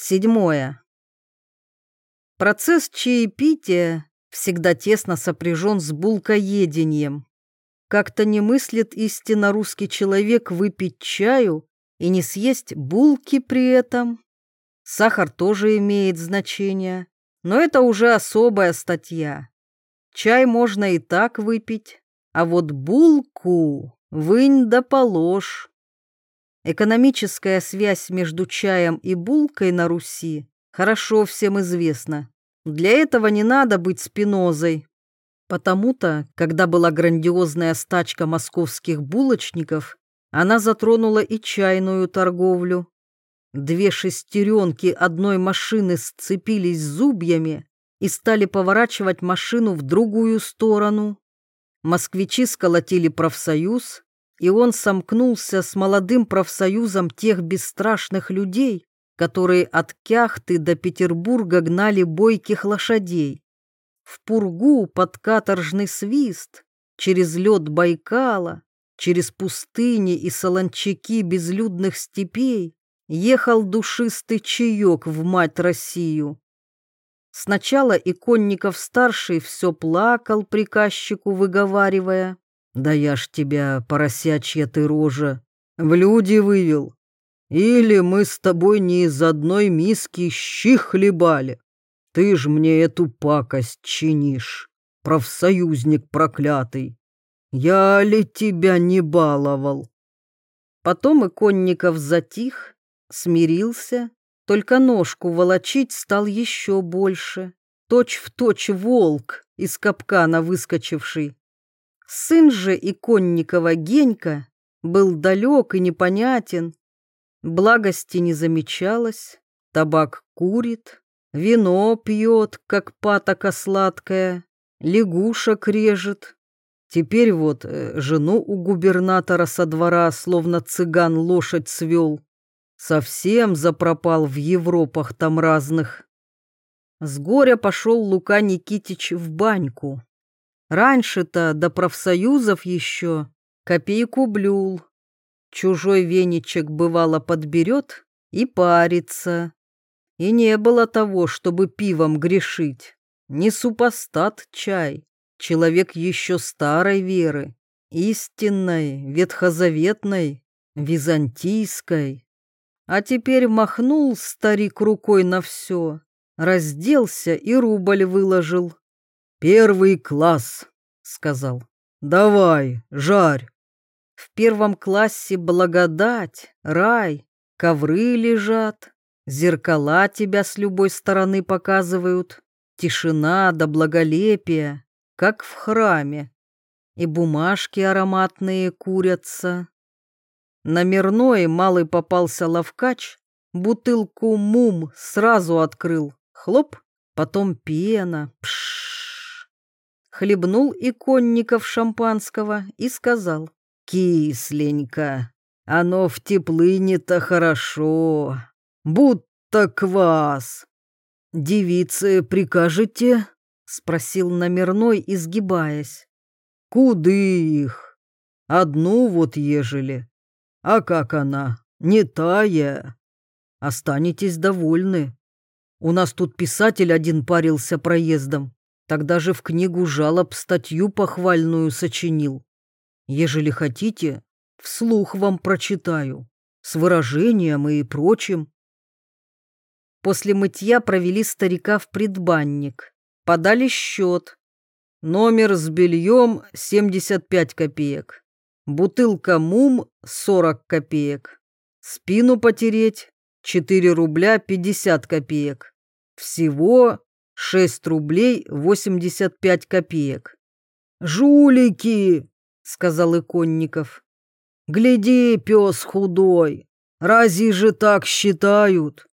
Седьмое. Процесс чаепития всегда тесно сопряжен с булкоедением. Как-то не мыслит истинно русский человек выпить чаю и не съесть булки при этом. Сахар тоже имеет значение, но это уже особая статья. Чай можно и так выпить, а вот булку вынь да положь. Экономическая связь между чаем и булкой на Руси хорошо всем известна. Для этого не надо быть спинозой. Потому-то, когда была грандиозная стачка московских булочников, она затронула и чайную торговлю. Две шестеренки одной машины сцепились зубьями и стали поворачивать машину в другую сторону. Москвичи сколотили профсоюз, и он сомкнулся с молодым профсоюзом тех бесстрашных людей, которые от Кяхты до Петербурга гнали бойких лошадей. В пургу под каторжный свист, через лед Байкала, через пустыни и солончаки безлюдных степей ехал душистый чаек в мать Россию. Сначала Иконников-старший все плакал приказчику, выговаривая, да я ж тебя, поросячья ты рожа, в люди вывел. Или мы с тобой не из одной миски щи хлебали. Ты ж мне эту пакость чинишь, профсоюзник проклятый. Я ли тебя не баловал? Потом Иконников затих, смирился, только ножку волочить стал еще больше. Точь в точь волк из капкана выскочивший. Сын же иконникова Генька был далек и непонятен. Благости не замечалось, табак курит, вино пьет, как патока сладкая, лягушек режет. Теперь вот э, жену у губернатора со двора, словно цыган лошадь свел. Совсем запропал в Европах там разных. С горя пошел Лука Никитич в баньку. Раньше-то до профсоюзов еще копейку блюл. Чужой веничек бывало подберет и парится. И не было того, чтобы пивом грешить. Не супостат чай, человек еще старой веры, истинной, ветхозаветной, византийской. А теперь махнул старик рукой на все, разделся и рубль выложил. «Первый класс», — сказал. «Давай, жарь». В первом классе благодать, рай, ковры лежат, зеркала тебя с любой стороны показывают, тишина да благолепие, как в храме, и бумажки ароматные курятся. Номерной малый попался ловкач, бутылку мум сразу открыл, хлоп, потом пена, пшш хлебнул иконников шампанского и сказал, «Кисленько, оно в теплыне-то хорошо, будто квас». «Девицы прикажете?» — спросил номерной, изгибаясь. «Куды их? Одну вот ежели. А как она? Не тая. Останетесь довольны. У нас тут писатель один парился проездом. Тогда же в книгу жалоб статью похвальную сочинил. Ежели хотите, вслух вам прочитаю, с выражением и прочим. После мытья провели старика в предбанник, подали счет. Номер с бельем 75 копеек, бутылка мум 40 копеек, спину потереть 4 рубля 50 копеек. Всего Шесть рублей восемьдесят пять копеек. «Жулики!» — сказал Иконников. «Гляди, пес худой, разве же так считают?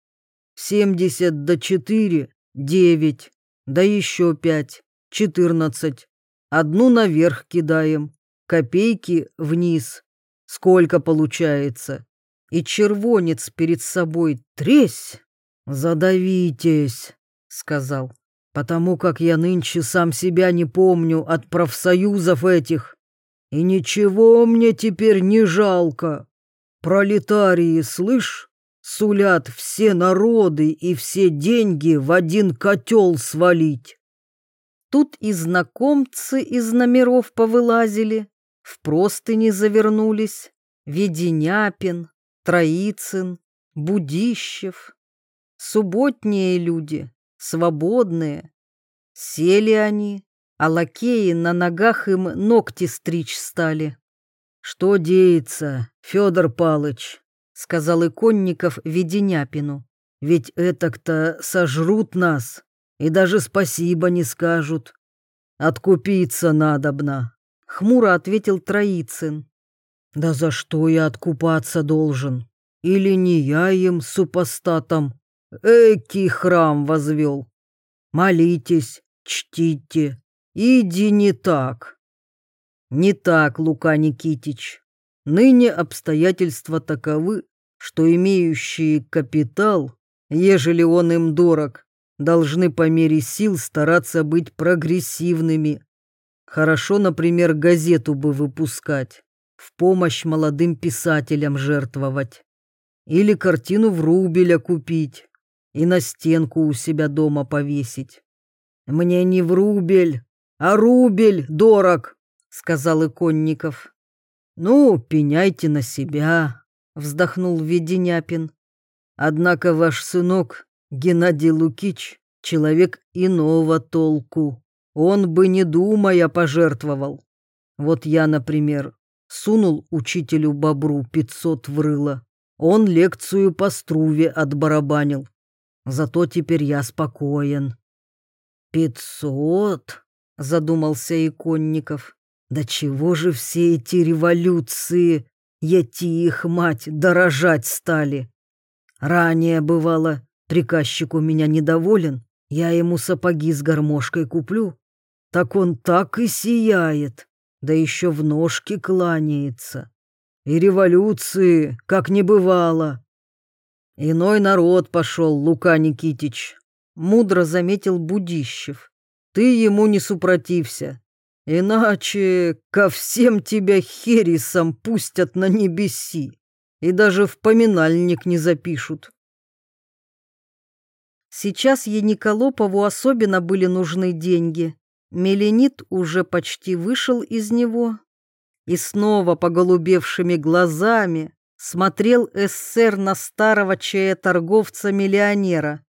Семьдесят до четыре — девять, да еще пять — четырнадцать. Одну наверх кидаем, копейки вниз. Сколько получается? И червонец перед собой тресь. Задавитесь!» Сказал, потому как я нынче сам себя не помню от профсоюзов этих. И ничего мне теперь не жалко. Пролетарии, слышь, сулят все народы и все деньги в один котел свалить. Тут и знакомцы из номеров повылазили, в простыни завернулись, Веденяпин, Троицын, Будищев. Субботние люди, свободные. Сели они, а лакеи на ногах им ногти стричь стали. «Что деется, Федор Палыч?» — сказал Иконников Веденяпину. «Ведь этак-то сожрут нас и даже спасибо не скажут. Откупиться надобно», — хмуро ответил Троицын. «Да за что я откупаться должен? Или не я им, супостатом, эки храм возвел? Молитесь, чтите, иди не так». «Не так, Лука Никитич. Ныне обстоятельства таковы, что имеющие капитал, ежели он им дорог, должны по мере сил стараться быть прогрессивными. Хорошо, например, газету бы выпускать, в помощь молодым писателям жертвовать. Или картину в рубеля купить и на стенку у себя дома повесить. «Мне не в рубель, а рубель дорог», — сказал Иконников. «Ну, пеняйте на себя», — вздохнул Веденяпин. «Однако ваш сынок Геннадий Лукич — человек иного толку. Он бы, не думая, пожертвовал. Вот я, например, сунул учителю Бобру пятьсот в рыло. Он лекцию по струве отбарабанил. Зато теперь я спокоен». «Пятьсот?» — задумался Иконников. «Да чего же все эти революции, яти их мать, дорожать стали? Ранее бывало, Приказчик у меня недоволен, я ему сапоги с гармошкой куплю. Так он так и сияет, да еще в ножки кланяется. И революции, как не бывало. Иной народ пошел, Лука Никитич, мудро заметил Будищев. Ты ему не супротився, иначе ко всем тебя хересом пустят на небеси и даже в поминальник не запишут. Сейчас Ениколопову особенно были нужны деньги. Меленит уже почти вышел из него и снова поголубевшими глазами смотрел эсер на старого чая-торговца-миллионера.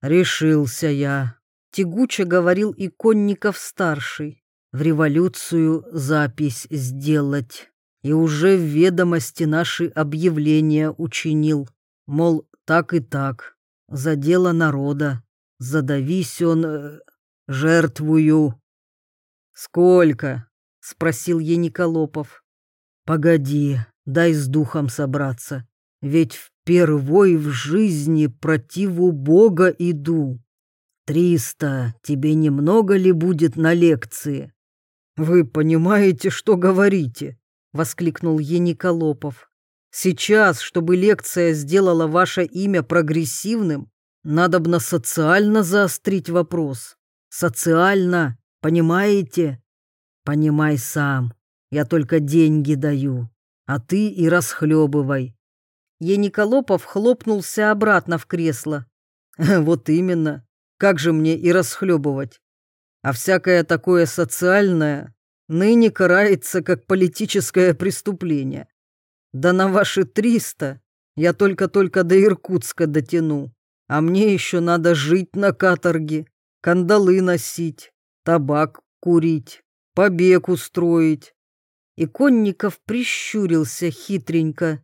«Решился я», — тягуче говорил Иконников-старший, «в революцию запись сделать, и уже в ведомости наши объявления учинил, мол, так и так, за дело народа. Задавись он, э, жертвую. Сколько? спросил Ениколопов. Погоди, дай с духом собраться. Ведь впервой в жизни противу Бога иду. Триста тебе немного ли будет на лекции? Вы понимаете, что говорите? воскликнул Ениколопов. Сейчас, чтобы лекция сделала ваше имя прогрессивным, надобно социально заострить вопрос. Социально, понимаете? Понимай сам. Я только деньги даю, а ты и расхлебывай. Ениколопов хлопнулся обратно в кресло. Вот именно. Как же мне и расхлебывать? А всякое такое социальное ныне карается как политическое преступление. Да на ваши триста я только-только до Иркутска дотяну. А мне еще надо жить на каторге, кандалы носить, табак курить, побег устроить. И Конников прищурился хитренько.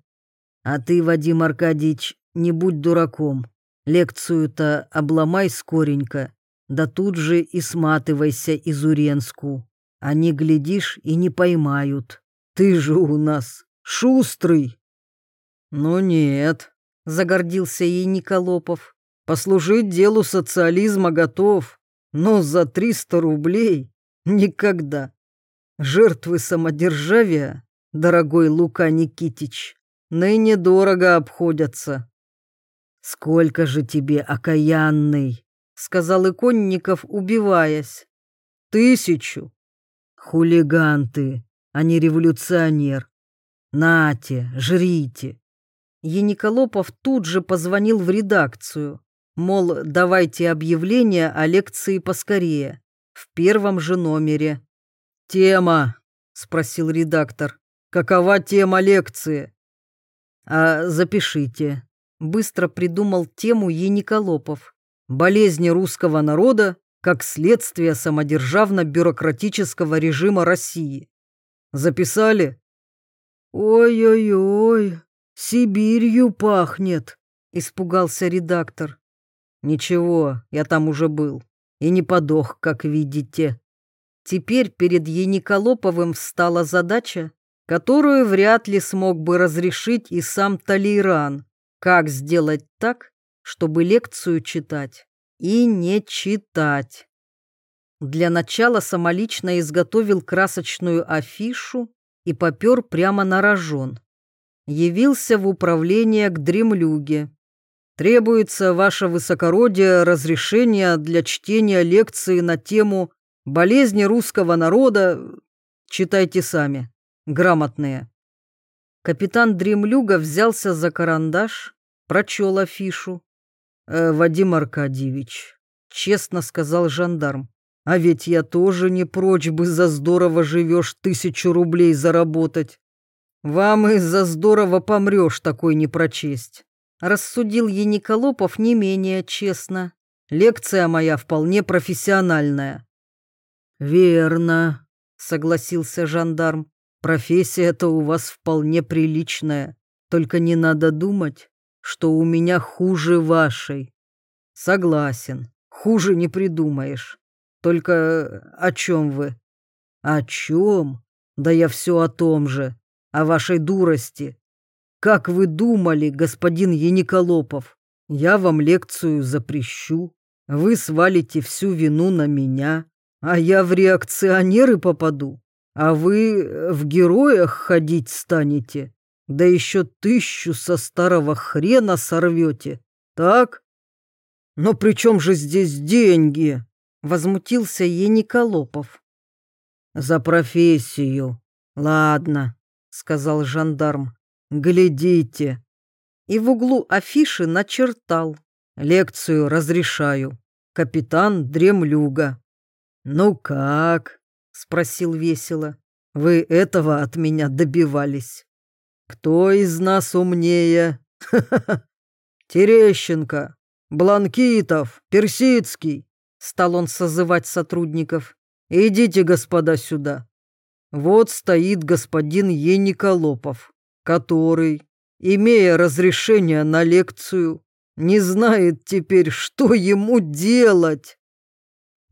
А ты, Вадим Аркадьевич, не будь дураком. Лекцию-то обломай скоренько, да тут же и сматывайся из Уренску. Они, глядишь, и не поймают. Ты же у нас шустрый. Ну нет, загордился ей Николопов. Послужить делу социализма готов, но за триста рублей никогда. Жертвы самодержавия, дорогой Лука Никитич, ныне дорого обходятся. Сколько же тебе, окаянный, сказал Иконников, убиваясь. Тысячу. Хулиган а не революционер. Нате, жрите. Ениколопов тут же позвонил в редакцию. Мол, давайте объявление о лекции поскорее. В первом же номере. «Тема?» — спросил редактор. «Какова тема лекции?» «А запишите». Быстро придумал тему Ениколопов. «Болезни русского народа как следствие самодержавно-бюрократического режима России». Записали? «Ой-ой-ой, Сибирью пахнет», — испугался редактор. «Ничего, я там уже был и не подох, как видите». Теперь перед Ениколоповым встала задача, которую вряд ли смог бы разрешить и сам Талейран. Как сделать так, чтобы лекцию читать и не читать? Для начала самолично изготовил красочную афишу и попер прямо на рожон. Явился в управление к дремлюге. Требуется, ваше высокородие, разрешение для чтения лекции на тему «Болезни русского народа». Читайте сами, грамотные. Капитан Дремлюга взялся за карандаш, прочел афишу. «Э, «Вадим Аркадьевич», — честно сказал жандарм, «а ведь я тоже не прочь бы за здорово живешь тысячу рублей заработать. Вам и за здорово помрешь такой не прочесть». Рассудил Ениколопов не менее честно. Лекция моя вполне профессиональная. «Верно», — согласился жандарм. «Профессия-то у вас вполне приличная. Только не надо думать, что у меня хуже вашей». «Согласен. Хуже не придумаешь. Только о чем вы?» «О чем? Да я все о том же. О вашей дурости. Как вы думали, господин Ениколопов, я вам лекцию запрещу, вы свалите всю вину на меня, а я в реакционеры попаду, а вы в героях ходить станете, да еще тысячу со старого хрена сорвете, так? Но при чем же здесь деньги? Возмутился Ениколопов. За профессию. Ладно, сказал жандарм. Глядите. И в углу афиши начертал. Лекцию разрешаю. Капитан Дремлюга. Ну как? Спросил весело. Вы этого от меня добивались. Кто из нас умнее? Терещенко, Бланкитов, Персидский. Стал он созывать сотрудников. Идите, господа, сюда. Вот стоит господин Ениколопов который, имея разрешение на лекцию, не знает теперь, что ему делать.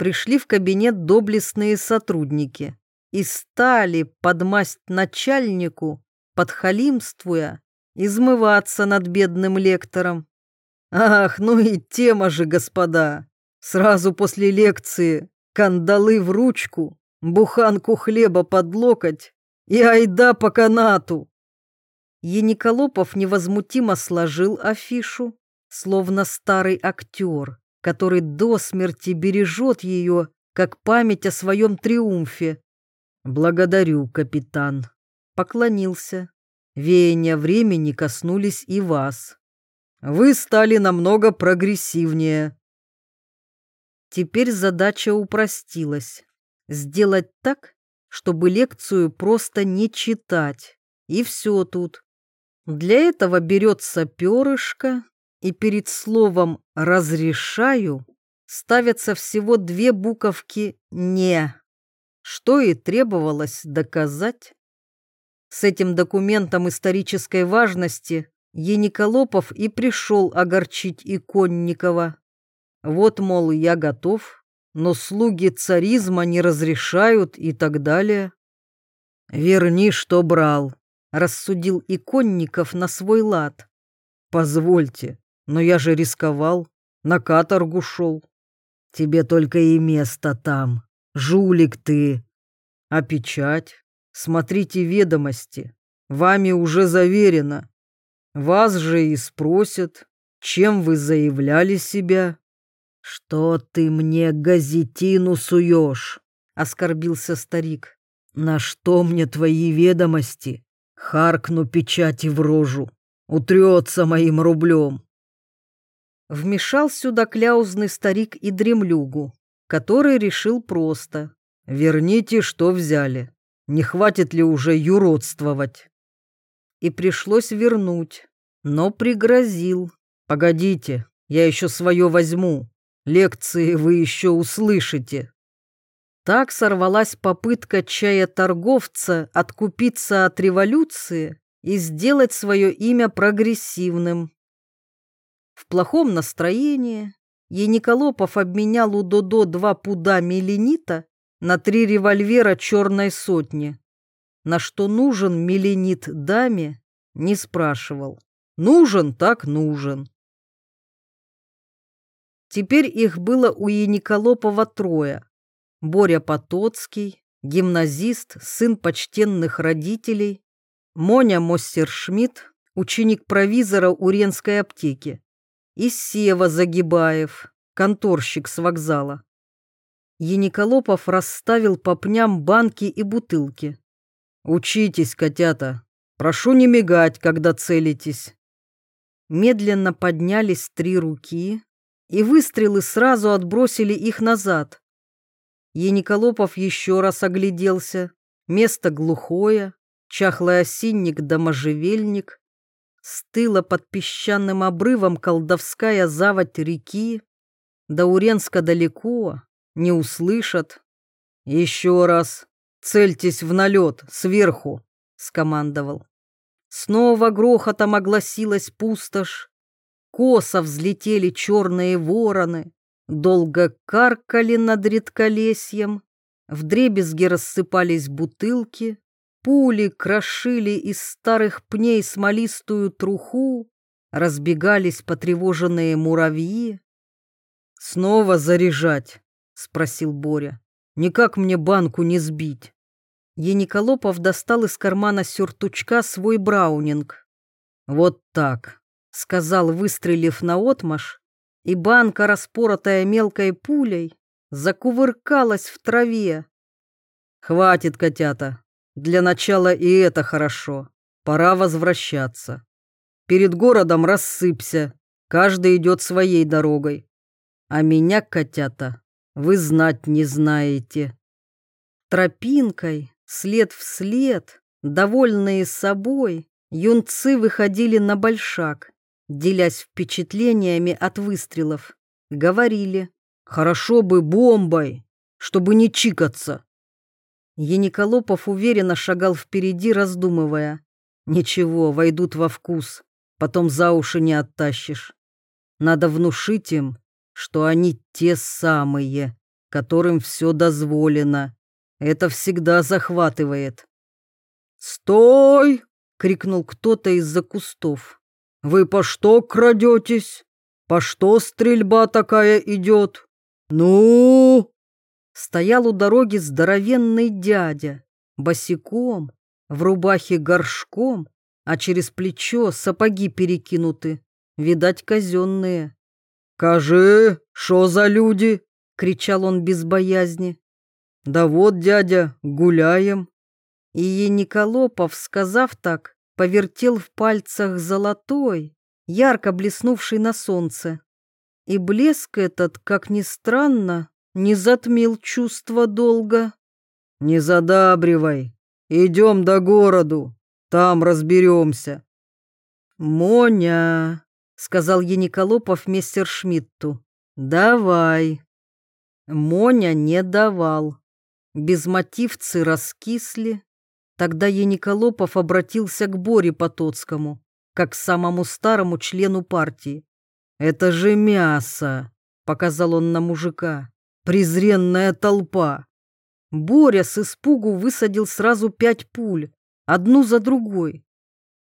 Пришли в кабинет доблестные сотрудники и стали под масть начальнику, подхалимствуя, измываться над бедным лектором. Ах, ну и тема же, господа! Сразу после лекции кандалы в ручку, буханку хлеба под локоть и айда по канату. Ениколопов невозмутимо сложил афишу, словно старый актер, который до смерти бережет ее, как память о своем триумфе. «Благодарю, капитан», — поклонился. «Веяния времени коснулись и вас. Вы стали намного прогрессивнее». Теперь задача упростилась. Сделать так, чтобы лекцию просто не читать. И все тут. Для этого берется перышко, и перед словом «разрешаю» ставятся всего две буковки «не», что и требовалось доказать. С этим документом исторической важности Ениколопов и пришел огорчить Иконникова. Вот, мол, я готов, но слуги царизма не разрешают и так далее. «Верни, что брал», рассудил Иконников на свой лад. «Позвольте, но я же рисковал, на каторгу шел. Тебе только и место там, жулик ты. А печать? Смотрите ведомости, вами уже заверено. Вас же и спросят, чем вы заявляли себя. Что ты мне газетину суешь?» — оскорбился старик. «На что мне твои ведомости? Харкну печати в рожу. утрется моим рублем. Вмешал сюда кляузный старик и дремлюгу, который решил просто. «Верните, что взяли. Не хватит ли уже юродствовать?» И пришлось вернуть, но пригрозил. «Погодите, я еще свое возьму. Лекции вы еще услышите». Так сорвалась попытка чая-торговца откупиться от революции и сделать свое имя прогрессивным. В плохом настроении Ениколопов обменял у Додо два пуда меленита на три револьвера черной сотни. На что нужен меленит даме, не спрашивал. Нужен так нужен. Теперь их было у Ениколопова трое. Боря Потоцкий, гимназист, сын почтенных родителей, Моня Мостершмидт, ученик провизора Уренской аптеки, и Сева Загибаев, конторщик с вокзала. Ениколопов расставил по пням банки и бутылки. «Учитесь, котята, прошу не мигать, когда целитесь». Медленно поднялись три руки, и выстрелы сразу отбросили их назад. Ениколопов еще раз огляделся. Место глухое, чахлый осинник да можжевельник. Стыла под песчаным обрывом колдовская заводь реки. До Уренска далеко, не услышат. «Еще раз, цельтесь в налет, сверху», — скомандовал. Снова грохотом огласилась пустошь. Косо взлетели черные вороны, долго каркали над редколесьем, вдребезги рассыпались бутылки, пули крошили из старых пней смолистую труху, разбегались потревоженные муравьи. «Снова заряжать?» — спросил Боря. «Никак мне банку не сбить». Ениколопов достал из кармана сюртучка свой браунинг. «Вот так», — сказал, выстрелив на отмаш, и банка, распоротая мелкой пулей, закувыркалась в траве. «Хватит, котята. Для начала и это хорошо. Пора возвращаться. Перед городом рассыпься, каждый идет своей дорогой. А меня, котята, вы знать не знаете». Тропинкой, след в след, довольные собой, юнцы выходили на большак делясь впечатлениями от выстрелов. Говорили, хорошо бы бомбой, чтобы не чикаться. Ениколопов уверенно шагал впереди, раздумывая. Ничего, войдут во вкус, потом за уши не оттащишь. Надо внушить им, что они те самые, которым все дозволено. Это всегда захватывает. «Стой!» — крикнул кто-то из-за кустов. Вы по что крадетесь? По что стрельба такая идет? Ну?» Стоял у дороги здоровенный дядя, босиком, в рубахе горшком, а через плечо сапоги перекинуты, видать, казенные. «Кажи, что за люди?» — кричал он без боязни. «Да вот, дядя, гуляем». И Ениколопов, сказав так, повертел в пальцах золотой, ярко блеснувший на солнце. И блеск этот, как ни странно, не затмил чувство долга. «Не задабривай, идем до городу, там разберемся». «Моня», — сказал Ениколопов мистер Шмидту, — «давай». Моня не давал. Безмотивцы раскисли, Тогда Ениколопов обратился к Боре Потоцкому, как к самому старому члену партии. «Это же мясо!» — показал он на мужика. «Презренная толпа!» Боря с испугу высадил сразу пять пуль, одну за другой.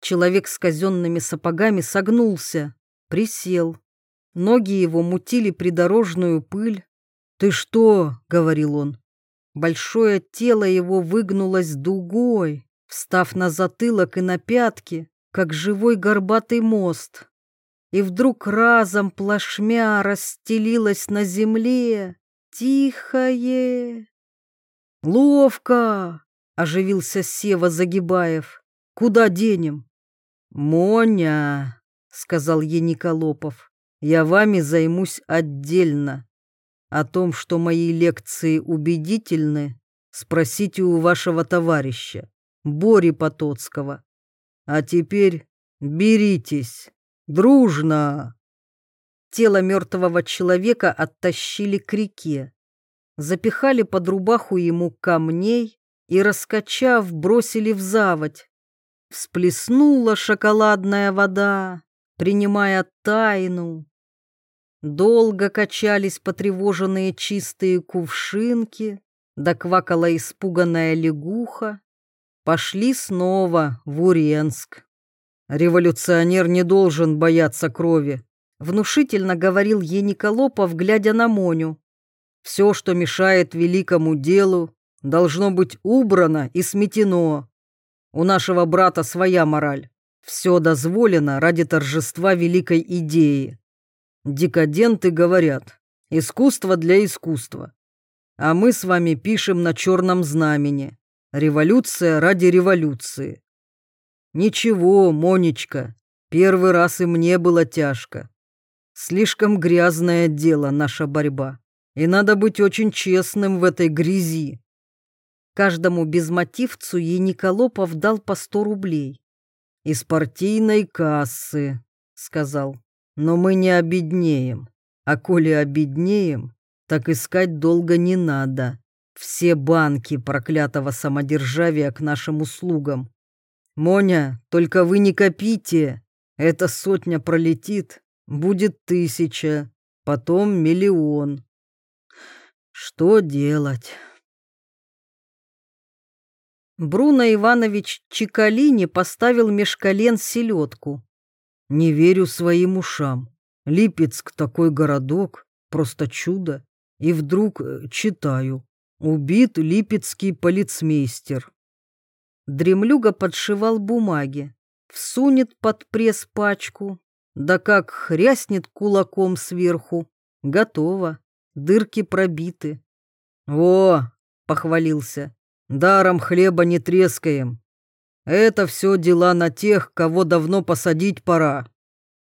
Человек с казенными сапогами согнулся, присел. Ноги его мутили придорожную пыль. «Ты что?» — говорил он. Большое тело его выгнулось дугой, встав на затылок и на пятки, как живой горбатый мост. И вдруг разом плашмя расстелилась на земле тихое. «Ловко!» — оживился Сева Загибаев. «Куда денем?» «Моня», — сказал Ениколопов, — «я вами займусь отдельно. О том, что мои лекции убедительны, спросите у вашего товарища, Бори Потоцкого. А теперь беритесь, дружно!» Тело мертвого человека оттащили к реке, запихали под рубаху ему камней и, раскачав, бросили в заводь. Всплеснула шоколадная вода, принимая тайну. Долго качались потревоженные чистые кувшинки, доквакала испуганная лягуха. Пошли снова в Уренск. Революционер не должен бояться крови, внушительно говорил Ениколопов, глядя на Моню. Все, что мешает великому делу, должно быть убрано и сметено. У нашего брата своя мораль. Все дозволено ради торжества великой идеи. Декаденты говорят, искусство для искусства. А мы с вами пишем на черном знамени. Революция ради революции. Ничего, Монечка, первый раз и мне было тяжко. Слишком грязное дело наша борьба, и надо быть очень честным в этой грязи. Каждому безмотивцу Ениколопов дал по сто рублей. «Из партийной кассы», — сказал. «Но мы не обеднеем. А коли обеднеем, так искать долго не надо. Все банки проклятого самодержавия к нашим услугам. Моня, только вы не копите. Эта сотня пролетит, будет тысяча, потом миллион. Что делать? Бруно Иванович Чикалини поставил меж колен селедку. Не верю своим ушам. Липецк такой городок, просто чудо. И вдруг э, читаю. Убит липецкий полицмейстер. Дремлюга подшивал бумаги, всунет под пресс пачку, да как хряснет кулаком сверху. Готово. Дырки пробиты. «О!» — похвалился. «Даром хлеба не трескаем. Это все дела на тех, кого давно посадить пора.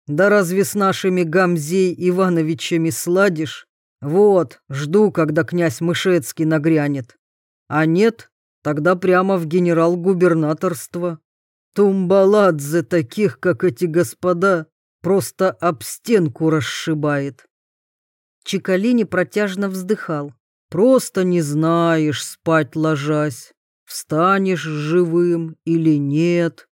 Да разве с нашими Гамзей Ивановичами сладишь? Вот, жду, когда князь Мышецкий нагрянет. А нет, тогда прямо в генерал-губернаторство. Тумбаладзе таких, как эти господа, просто об стенку расшибает. Чикалини протяжно вздыхал. Просто не знаешь, спать ложась, встанешь живым или нет.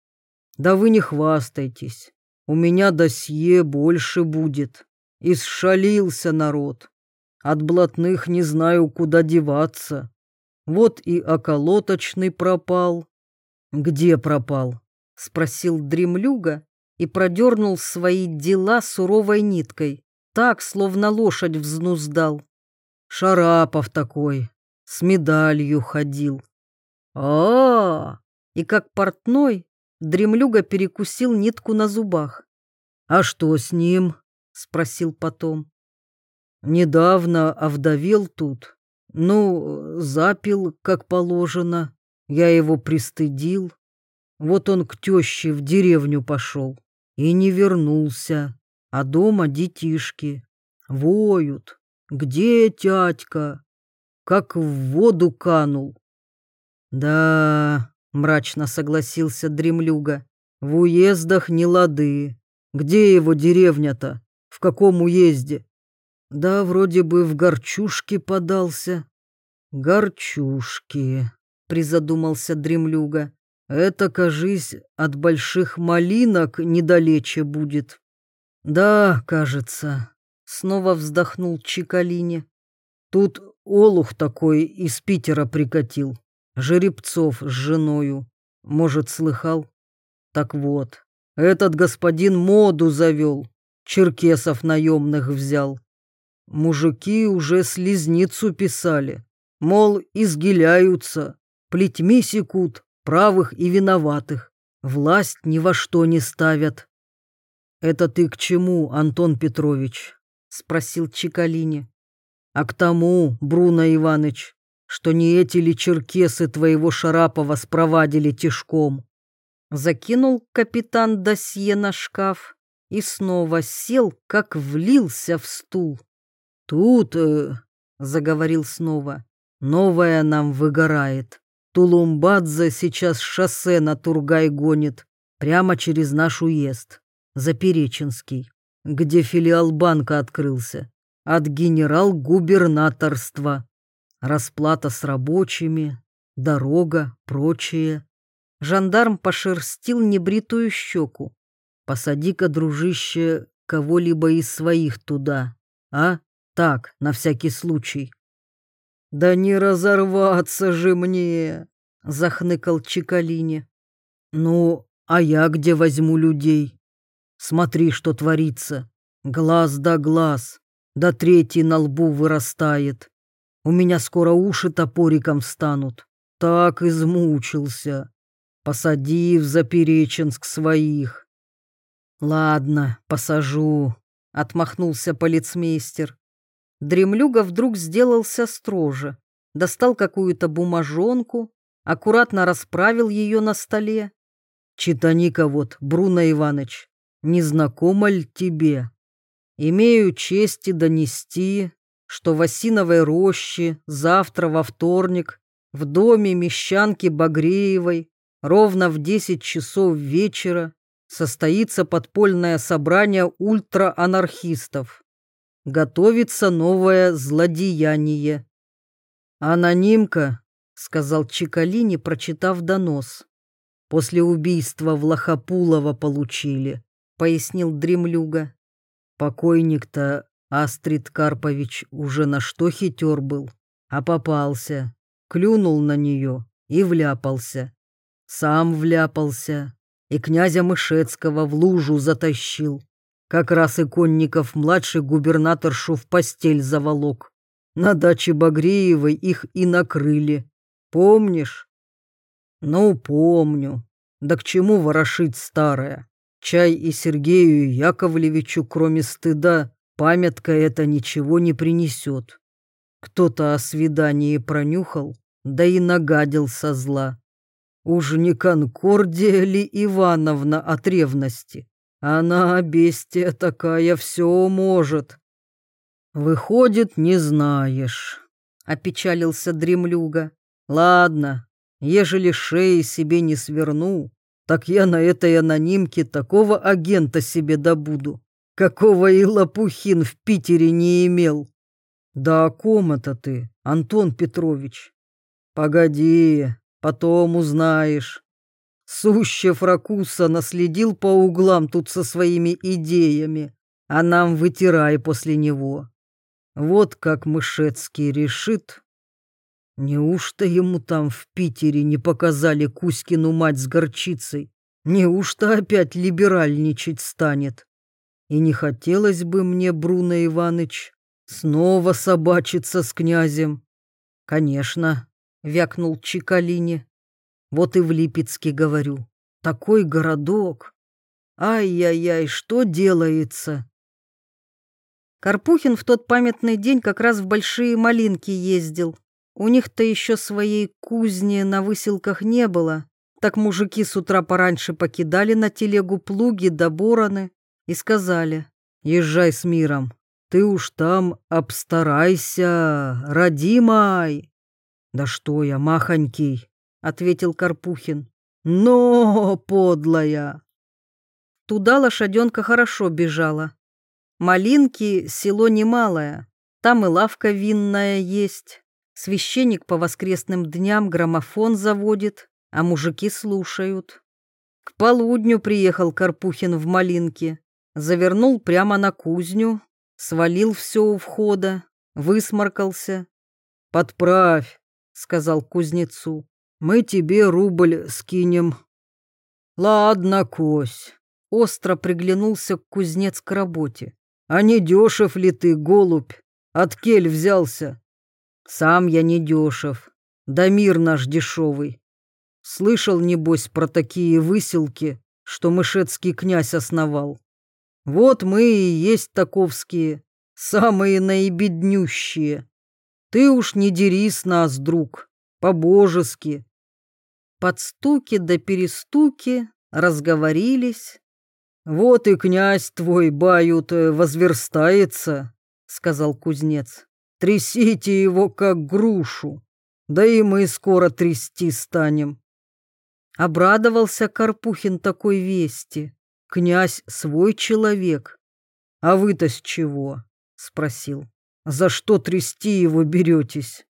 Да вы не хвастайтесь, у меня досье больше будет. Исшалился народ. От блатных не знаю, куда деваться. Вот и околоточный пропал. Где пропал? Спросил дремлюга, и продернул свои дела суровой ниткой, так, словно лошадь взнуздал. Шарапов такой, с медалью ходил. а, -а, -а И как портной, дремлюга перекусил нитку на зубах. «А что с ним?» — спросил потом. «Недавно овдовел тут. Ну, запил, как положено. Я его пристыдил. Вот он к теще в деревню пошел и не вернулся, а дома детишки воют. Где тятька? Как в воду канул. Да, мрачно согласился дремлюга, в уездах не лады. Где его деревня-то? В каком уезде? Да, вроде бы в Горчушке подался. Горчушки, призадумался дремлюга. Это, кажись, от больших малинок недалече будет. Да, кажется. Снова вздохнул Чикалини. Тут олух такой из Питера прикатил. Жеребцов с женою. Может, слыхал? Так вот, этот господин моду завел. Черкесов наемных взял. Мужики уже слезницу писали. Мол, изгиляются, плетьми секут, правых и виноватых. Власть ни во что не ставят. «Это ты к чему, Антон Петрович?» — спросил Чикалини. «А к тому, Бруно Иваныч, что не эти ли черкесы твоего Шарапова спровадили тишком? Закинул капитан досье на шкаф и снова сел, как влился в стул. «Тут, э, — заговорил снова, — новая нам выгорает. Тулумбадзе сейчас шоссе на Тургай гонит, прямо через наш уезд, Запереченский, где филиал банка открылся, от генерал-губернаторства. Расплата с рабочими, дорога, прочее. Жандарм пошерстил небритую щеку. Посади-ка, дружище, кого-либо из своих туда, а? Так, на всякий случай. «Да не разорваться же мне!» — захныкал Чикалини. «Ну, а я где возьму людей? Смотри, что творится. Глаз да глаз, да третий на лбу вырастает. У меня скоро уши топориком станут. Так измучился. Посади в Запереченск своих». «Ладно, посажу», — отмахнулся полицмейстер. Дремлюга вдруг сделался строже, достал какую-то бумажонку, аккуратно расправил ее на столе. «Читани-ка вот, Бруно Иваныч, не ли тебе? Имею честь донести, что в Осиновой роще завтра во вторник в доме мещанки Багреевой ровно в десять часов вечера состоится подпольное собрание ультраанархистов готовится новое злодеяние. «Анонимка», — сказал Чикалини, прочитав донос. «После убийства Влахопулова получили», — пояснил Дремлюга. Покойник-то Астрид Карпович уже на что хитер был, а попался, клюнул на нее и вляпался. Сам вляпался и князя Мышецкого в лужу затащил. Как раз и Конников младший губернаторшу в постель заволок. На даче Багреевой их и накрыли. Помнишь? Ну, помню. Да к чему ворошить старое? Чай и Сергею Яковлевичу, кроме стыда, памятка это ничего не принесет. Кто-то о свидании пронюхал, да и нагадил со зла. Уж не Конкордия ли Ивановна от ревности? Она, бестия такая, все может. Выходит, не знаешь, — опечалился дремлюга. Ладно, ежели шеи себе не сверну, так я на этой анонимке такого агента себе добуду, какого и Лопухин в Питере не имел. Да о ком это ты, Антон Петрович? Погоди, потом узнаешь. Сущев Ракуса наследил по углам тут со своими идеями, а нам вытирай после него. Вот как Мышецкий решит. Неужто ему там в Питере не показали Кузькину мать с горчицей? Неужто опять либеральничать станет? И не хотелось бы мне, Бруно Иваныч, снова собачиться с князем. Конечно, вякнул Чикалини. Вот и в Липецке говорю. Такой городок. Ай-яй-яй, что делается? Карпухин в тот памятный день как раз в Большие Малинки ездил. У них-то еще своей кузни на выселках не было. Так мужики с утра пораньше покидали на телегу плуги да бороны и сказали, «Езжай с миром, ты уж там обстарайся, родимай». «Да что я, махонький, — ответил Карпухин. «Но, подлая!» Туда лошаденка хорошо бежала. Малинки — село немалое, там и лавка винная есть. Священник по воскресным дням граммофон заводит, а мужики слушают. К полудню приехал Карпухин в Малинки, завернул прямо на кузню, свалил все у входа, высморкался. «Подправь», — сказал кузнецу мы тебе рубль скинем». «Ладно, Кось», — остро приглянулся кузнец к работе. «А не дешев ли ты, голубь? От кель взялся?» «Сам я не дешев, да мир наш дешевый. Слышал, небось, про такие выселки, что мышецкий князь основал. Вот мы и есть таковские, самые наибеднющие. Ты уж не дери с нас, друг, по-божески, под стуки да перестуки разговорились. «Вот и князь твой, бают, возверстается», — сказал кузнец. «Трясите его, как грушу, да и мы скоро трясти станем». Обрадовался Карпухин такой вести. Князь свой человек. «А вы-то с чего?» — спросил. «За что трясти его беретесь?»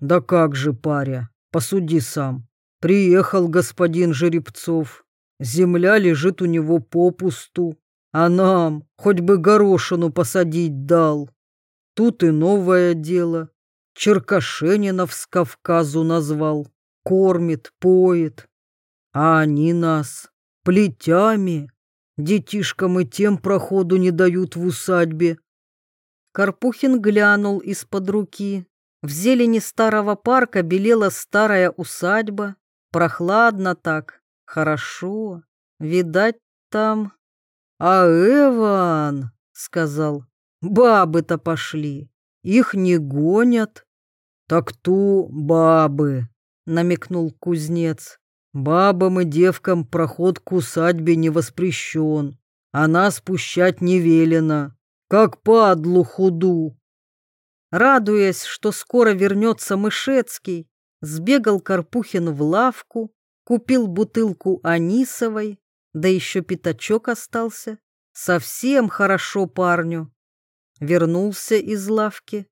«Да как же, паря, посуди сам. Приехал господин Жеребцов, земля лежит у него попусту, а нам хоть бы горошину посадить дал. Тут и новое дело. Черкашенинов с Кавказу назвал, кормит, поет. А они нас плетями, детишкам и тем проходу не дают в усадьбе. Карпухин глянул из-под руки. В зелени старого парка белела старая усадьба, Прохладно так, хорошо. Видать, там... А Эван, сказал, бабы-то пошли. Их не гонят. Так ту бабы, намекнул кузнец. Бабам и девкам проход к усадьбе не воспрещен, она спущать не велено, как падлу худу. Радуясь, что скоро вернется Мышецкий, Сбегал Карпухин в лавку, купил бутылку анисовой, да еще пятачок остался. Совсем хорошо парню. Вернулся из лавки,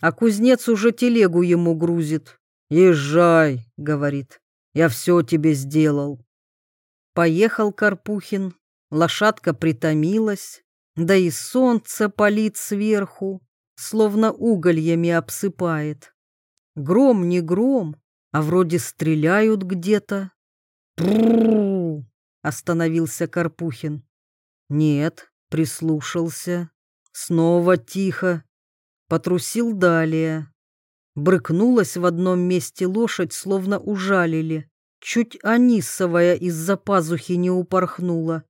а кузнец уже телегу ему грузит. «Езжай», — говорит, — «я все тебе сделал». Поехал Карпухин, лошадка притомилась, да и солнце палит сверху, словно угольями обсыпает. Гром не гром, а вроде стреляют где-то. остановился Карпухин. Нет, прислушался. Снова тихо. Потрусил далее. Брыкнулась в одном месте лошадь, словно ужалили. Чуть анисовая из-за пазухи не упорхнула.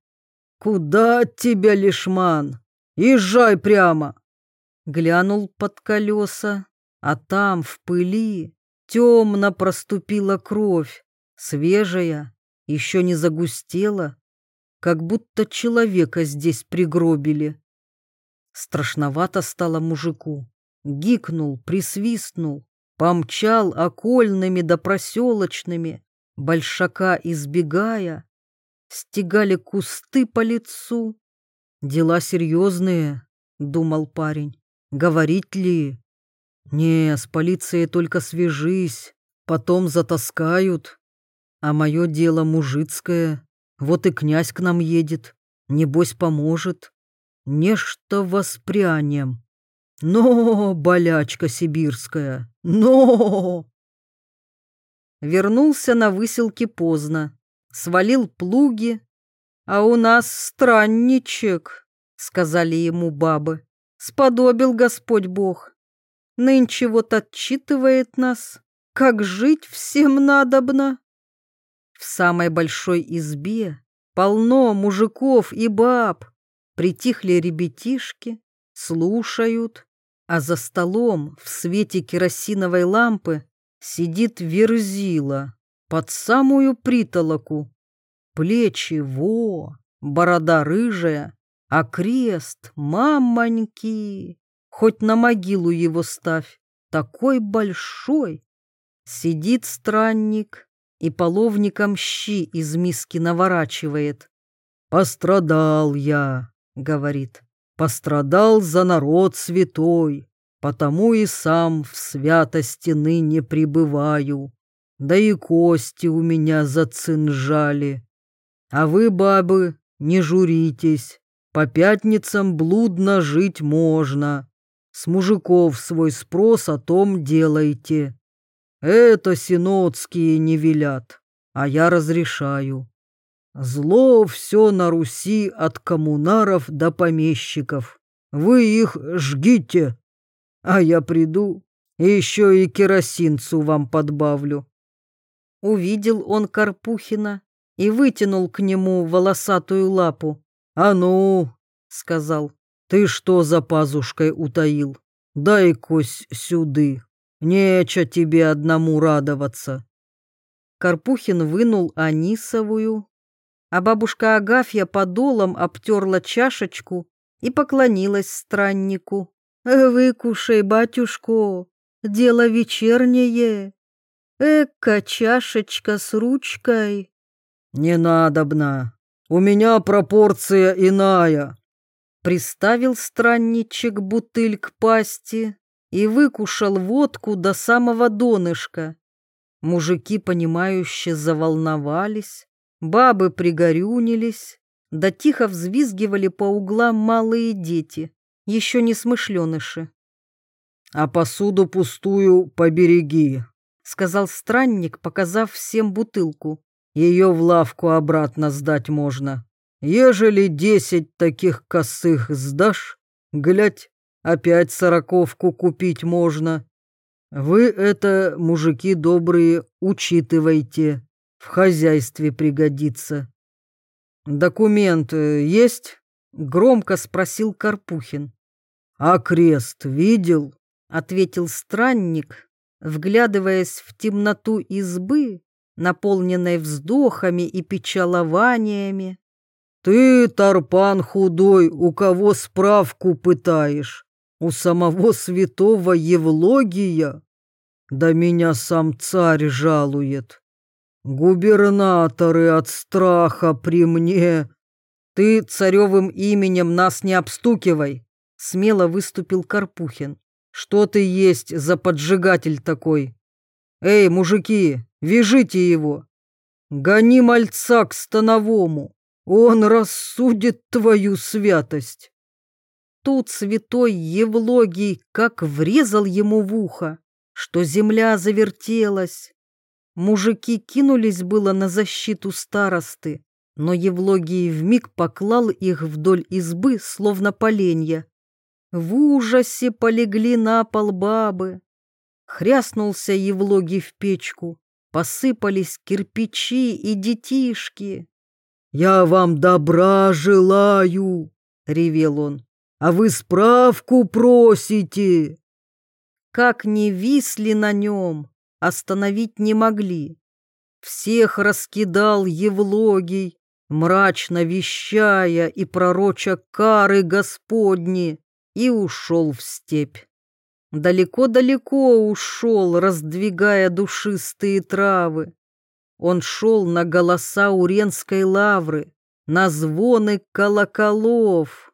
«Куда от тебя, лишман? Езжай прямо!» Глянул под колеса, а там, в пыли, темно проступила кровь, свежая, еще не загустела, как будто человека здесь пригробили. Страшновато стало мужику. Гикнул, присвистнул, помчал окольными да проселочными, большака избегая, стегали кусты по лицу. Дела серьезные, думал парень. Говорить ли? Не, с полицией только свяжись, потом затаскают. А мое дело мужицкое. Вот и князь к нам едет. Небось, поможет. Нечто воспрянем. Но, болячка сибирская, но! Вернулся на выселке поздно. Свалил плуги. А у нас странничек, сказали ему бабы. Сподобил Господь Бог. Нынче вот отчитывает нас, как жить всем надобно. В самой большой избе полно мужиков и баб. Притихли ребятишки, слушают, а за столом в свете керосиновой лампы сидит верзила под самую притолоку. Плечи во, борода рыжая, а крест, мамоньки, Хоть на могилу его ставь, такой большой. Сидит странник и половником щи из миски наворачивает. «Пострадал я», — говорит, — «пострадал за народ святой, потому и сам в святости ныне пребываю, да и кости у меня зацинжали. А вы, бабы, не журитесь, по пятницам блудно жить можно, с мужиков свой спрос о том делайте. Это синодские не велят, а я разрешаю. Зло все на Руси от коммунаров до помещиков. Вы их жгите, а я приду и еще и керосинцу вам подбавлю. Увидел он Карпухина и вытянул к нему волосатую лапу. «А ну!» — сказал. Ты что за пазушкой утаил? Дай кось сюды. Нече тебе одному радоваться. Карпухин вынул анисовую, а бабушка Агафья подолом обтерла чашечку и поклонилась страннику. «Выкушай, батюшко, дело вечернее. Эка чашечка с ручкой». «Не надобно, у меня пропорция иная», Приставил странничек бутыль к пасти и выкушал водку до самого донышка. Мужики, понимающе заволновались, бабы пригорюнились, да тихо взвизгивали по углам малые дети, еще не смышленыши. «А посуду пустую побереги», — сказал странник, показав всем бутылку. «Ее в лавку обратно сдать можно». Ежели десять таких косых сдашь, глядь, опять сороковку купить можно. Вы это, мужики добрые, учитывайте, в хозяйстве пригодится. Документ э, есть? Громко спросил Карпухин. А крест видел? Ответил странник, вглядываясь в темноту избы, наполненной вздохами и печалованиями. Ты, Тарпан худой, у кого справку пытаешь? У самого святого Евлогия? Да меня сам царь жалует. Губернаторы от страха при мне. Ты царевым именем нас не обстукивай, смело выступил Карпухин. Что ты есть за поджигатель такой? Эй, мужики, вяжите его. Гони мальца к становому. Он рассудит твою святость. Тут святой Евлогий как врезал ему в ухо, что земля завертелась. Мужики кинулись было на защиту старосты, но Евлогий вмиг поклал их вдоль избы, словно поленья. В ужасе полегли на пол бабы. Хряснулся Евлогий в печку, посыпались кирпичи и детишки. «Я вам добра желаю!» — ревел он. «А вы справку просите!» Как не висли на нем, остановить не могли. Всех раскидал Евлогий, мрачно вещая и пророча кары Господни, и ушел в степь. Далеко-далеко ушел, раздвигая душистые травы. Он шел на голоса Уренской лавры, на звоны колоколов.